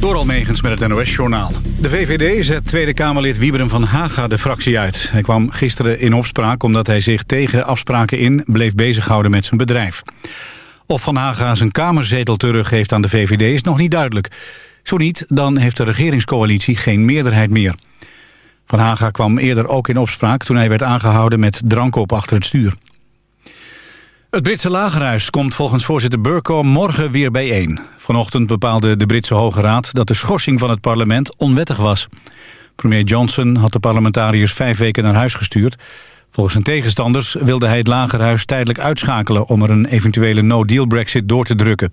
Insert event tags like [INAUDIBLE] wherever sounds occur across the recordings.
Door Almegens met het NOS-journaal. De VVD zet Tweede Kamerlid Wieberen van Haga de fractie uit. Hij kwam gisteren in opspraak omdat hij zich tegen afspraken in... bleef bezighouden met zijn bedrijf. Of Van Haga zijn kamerzetel teruggeeft aan de VVD is nog niet duidelijk. Zo niet, dan heeft de regeringscoalitie geen meerderheid meer. Van Haga kwam eerder ook in opspraak toen hij werd aangehouden met drank op achter het stuur. Het Britse lagerhuis komt volgens voorzitter Burko morgen weer bijeen. Vanochtend bepaalde de Britse Hoge Raad dat de schorsing van het parlement onwettig was. Premier Johnson had de parlementariërs vijf weken naar huis gestuurd. Volgens zijn tegenstanders wilde hij het lagerhuis tijdelijk uitschakelen... om er een eventuele no-deal brexit door te drukken.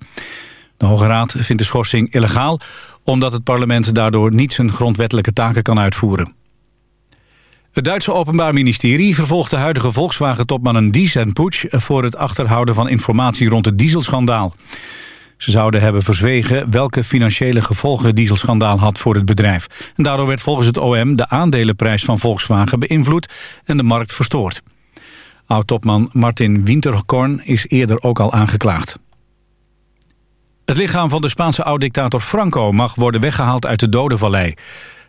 De Hoge Raad vindt de schorsing illegaal... omdat het parlement daardoor niet zijn grondwettelijke taken kan uitvoeren. Het Duitse Openbaar Ministerie vervolgt de huidige Volkswagen-topmannen Dies en Poets... voor het achterhouden van informatie rond het dieselschandaal. Ze zouden hebben verzwegen welke financiële gevolgen het dieselschandaal had voor het bedrijf. Daardoor werd volgens het OM de aandelenprijs van Volkswagen beïnvloed en de markt verstoord. Oud-topman Martin Winterkorn is eerder ook al aangeklaagd. Het lichaam van de Spaanse oud-dictator Franco mag worden weggehaald uit de dodenvallei.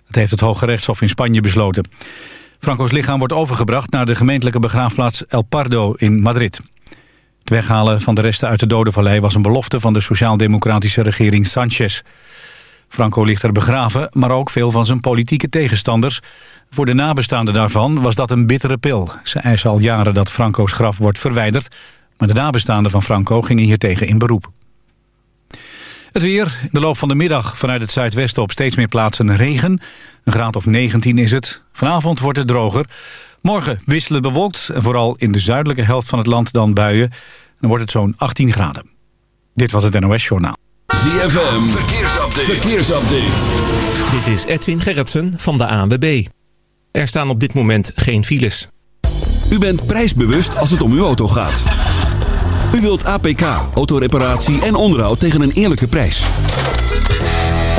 Dat heeft het Hoge Rechtshof in Spanje besloten. Franco's lichaam wordt overgebracht naar de gemeentelijke begraafplaats El Pardo in Madrid. Het weghalen van de resten uit de dodenvallei was een belofte van de sociaal-democratische regering Sanchez. Franco ligt er begraven, maar ook veel van zijn politieke tegenstanders. Voor de nabestaanden daarvan was dat een bittere pil. Ze eisen al jaren dat Franco's graf wordt verwijderd... maar de nabestaanden van Franco gingen hiertegen in beroep. Het weer. In de loop van de middag vanuit het zuidwesten op steeds meer plaatsen regen. Een graad of 19 is het. Vanavond wordt het droger. Morgen wisselen bewolkt en vooral in de zuidelijke helft van het land dan buien. Dan wordt het zo'n 18 graden. Dit was het NOS Journaal. ZFM, verkeersupdate. verkeersupdate. Dit is Edwin Gerritsen van de ANWB. Er staan op dit moment geen files. U bent prijsbewust als het om uw auto gaat. U wilt APK, autoreparatie en onderhoud tegen een eerlijke prijs.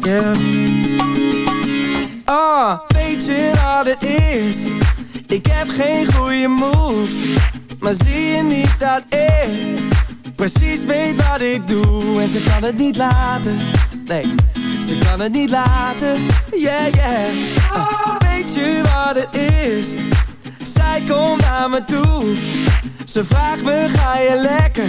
Yeah. Ah, weet je wat het is? Ik heb geen goede moves. Maar zie je niet dat ik precies weet wat ik doe En ze kan het niet laten Nee, ze kan het niet laten Yeah, yeah Ah, Weet je wat het is? Zij komt naar me toe Ze vraagt me, ga je lekker?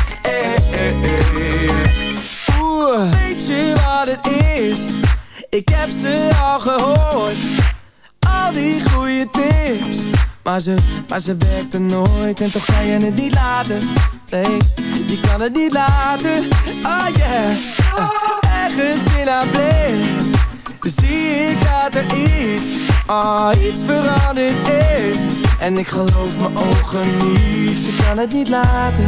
Weet je wat het is? Ik heb ze al gehoord. Al die goede tips. Maar ze, maar ze werkte nooit En toch kan je het niet laten. Nee, je kan het niet laten. Oh yeah. Ergens in haar blik Zie ik dat er iets Oh, iets veranderd is. En ik geloof mijn ogen niet. Ze kan het niet laten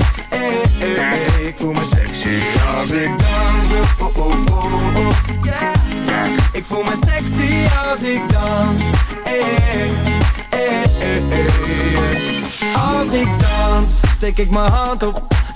Ik voel me sexy als ik dans. Oh oh oh oh Yeah. Ik voel me sexy als ik dans. Hey, hey, hey. Als ik dans, steek ik mijn hand op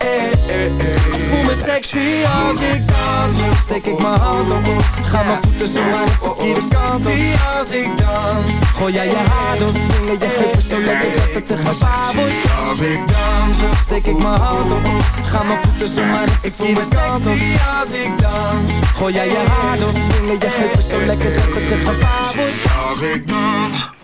Ik voel me sexy als ik dans. Steek ik mijn hand op, ga mijn voeten zo de verkeerde kant op. Sexy als ik dans. Gooi jij je haar door, swingen je heupen zo lekker dat het te gevaar wordt. Als ik dans, steek ik mijn hand op, ga mijn voeten zo de verkeerde kant op. Sexy als ik dans. Gooi jij je haar door, swingen je heupen zo lekker dat het te gevaar wordt. Als ik dans.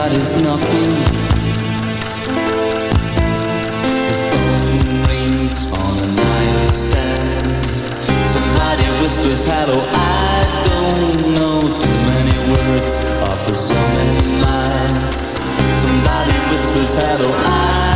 Nobody's knocking. phone rings on the nightstand. Somebody whispers hello. I don't know too many words after so many lines. Somebody whispers hello. I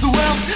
the world.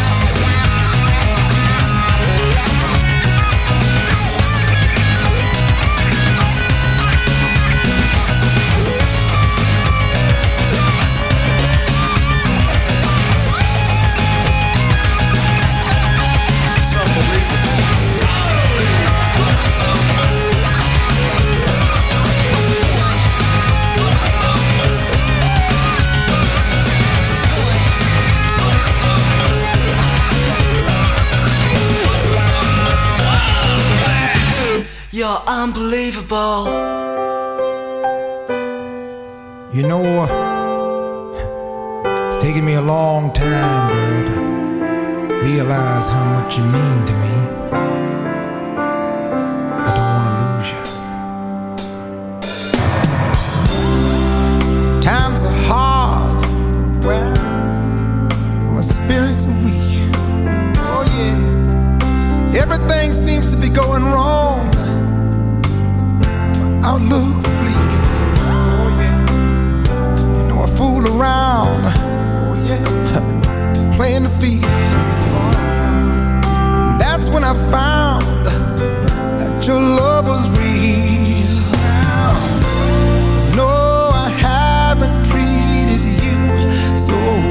You're unbelievable. You know, it's taken me a long time, girl, to realize how much you mean to me. I don't want to lose you. Times are hard. My spirits are weak. Oh, yeah. Everything seems to be going wrong outlook's bleak. Oh, yeah. You know I fool around, oh, [LAUGHS] yeah. playing the field. That's when I found that your love was real. No, I haven't treated you so.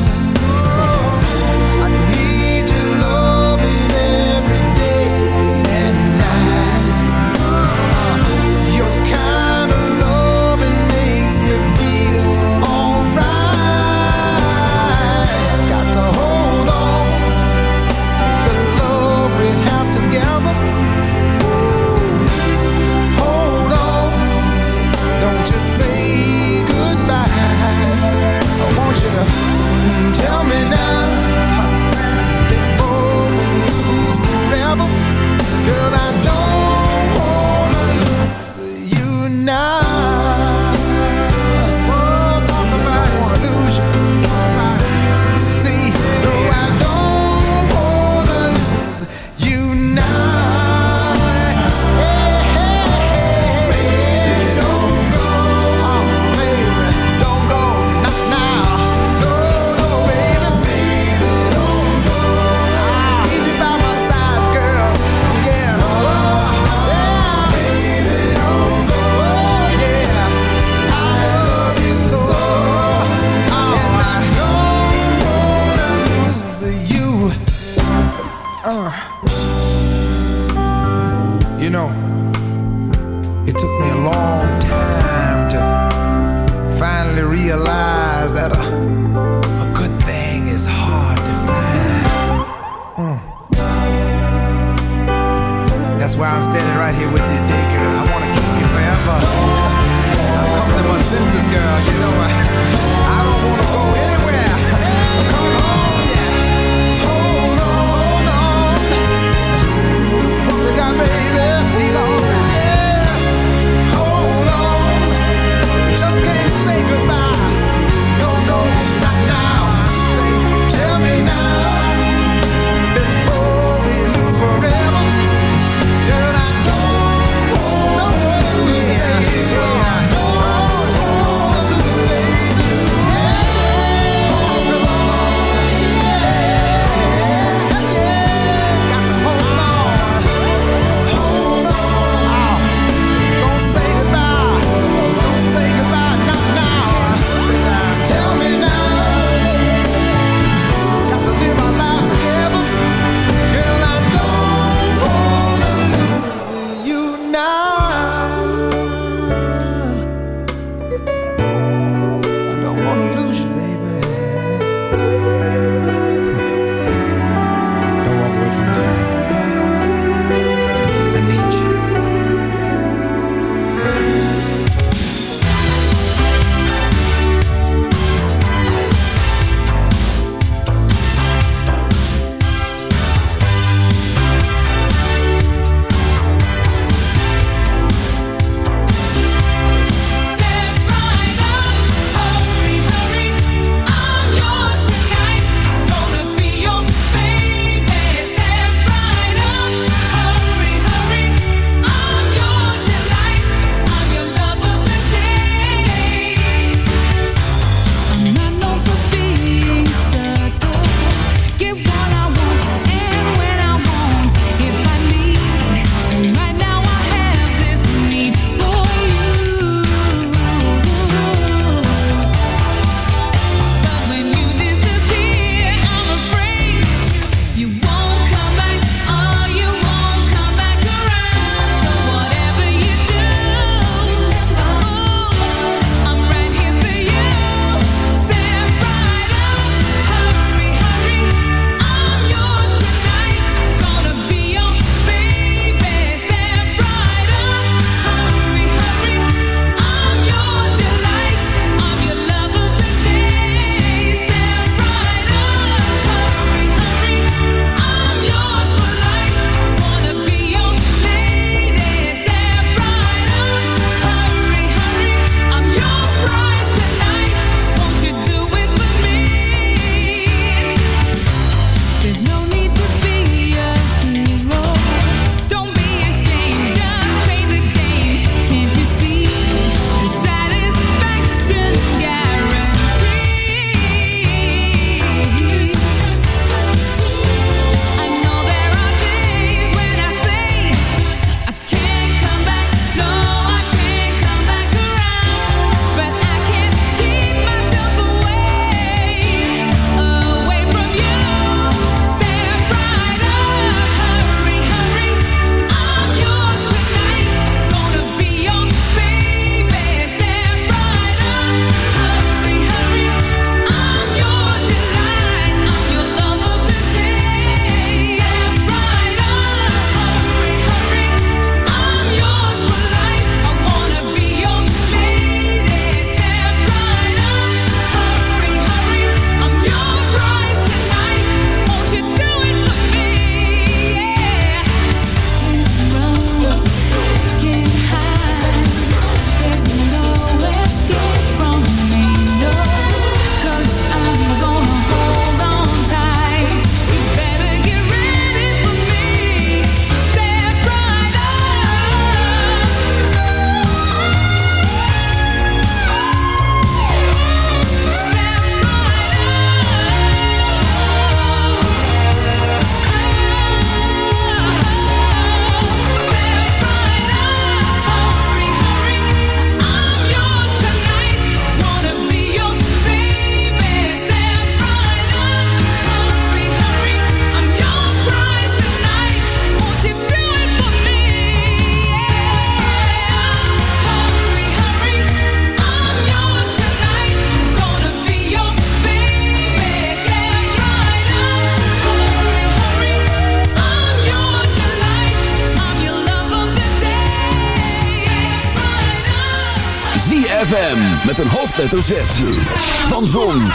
van Zon,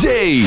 Zee,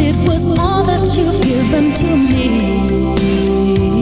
It was all that you've given to me.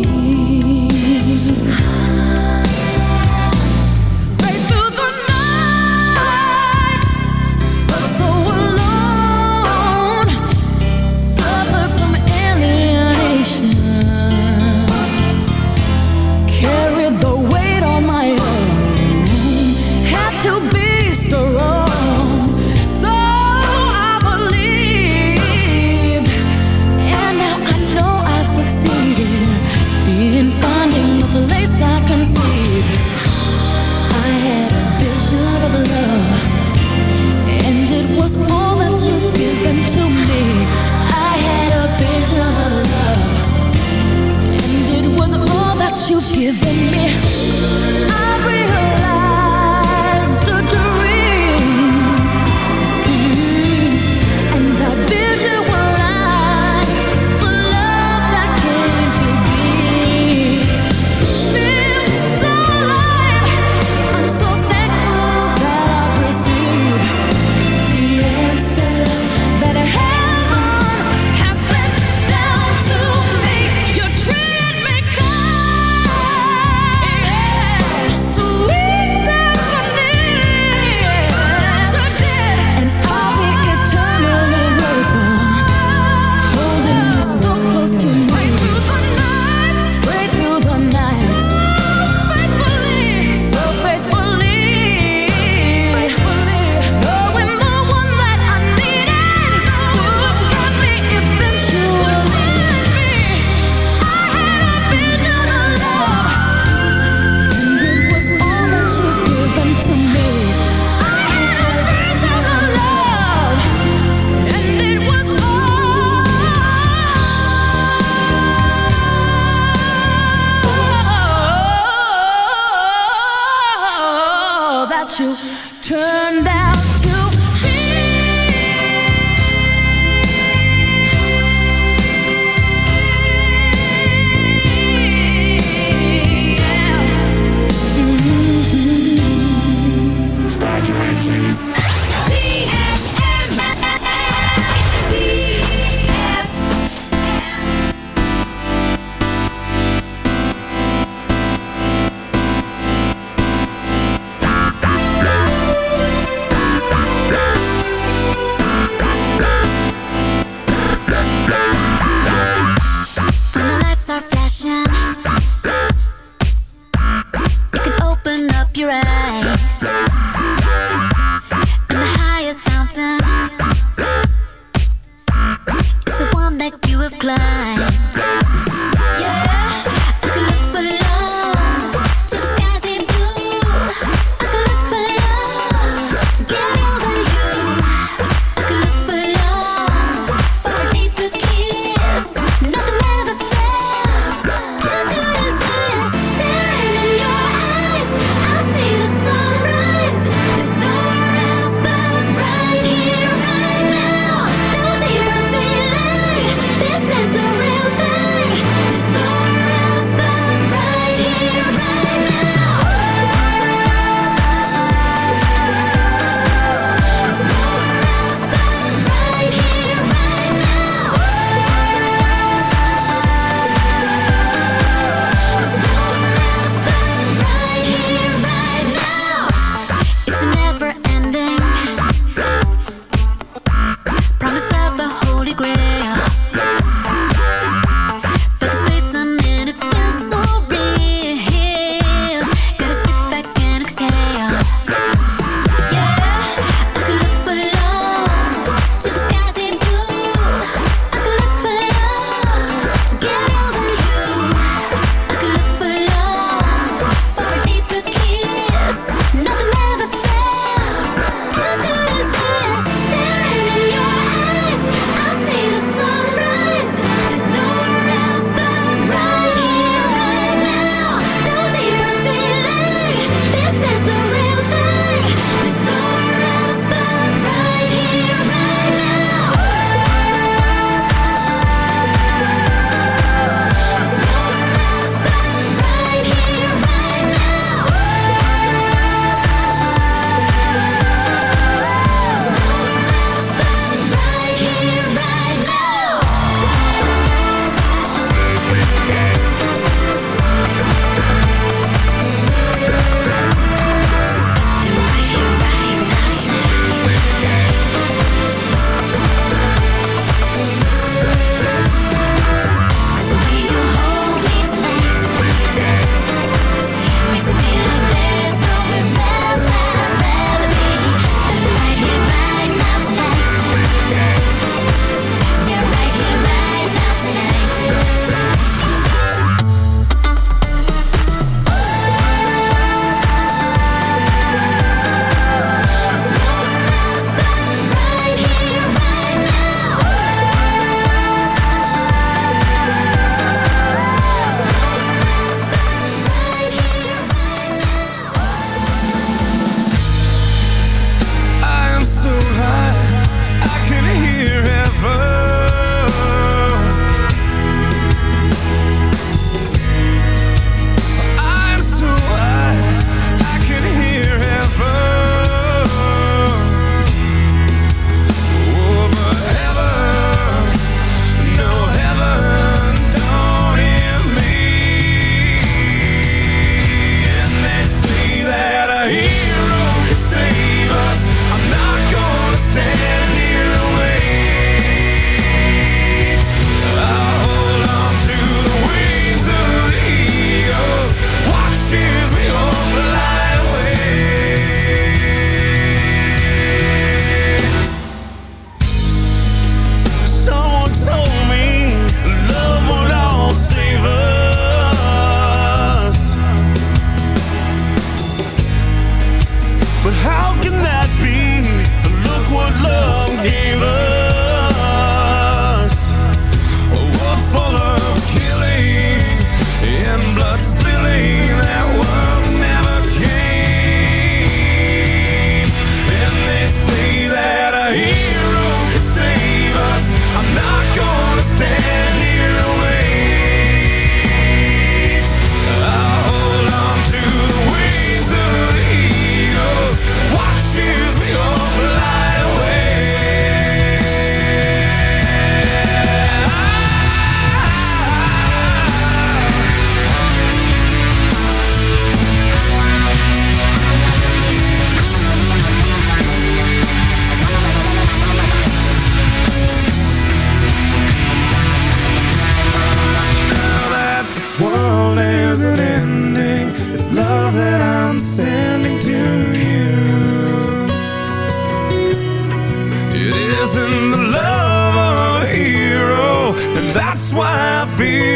why I feel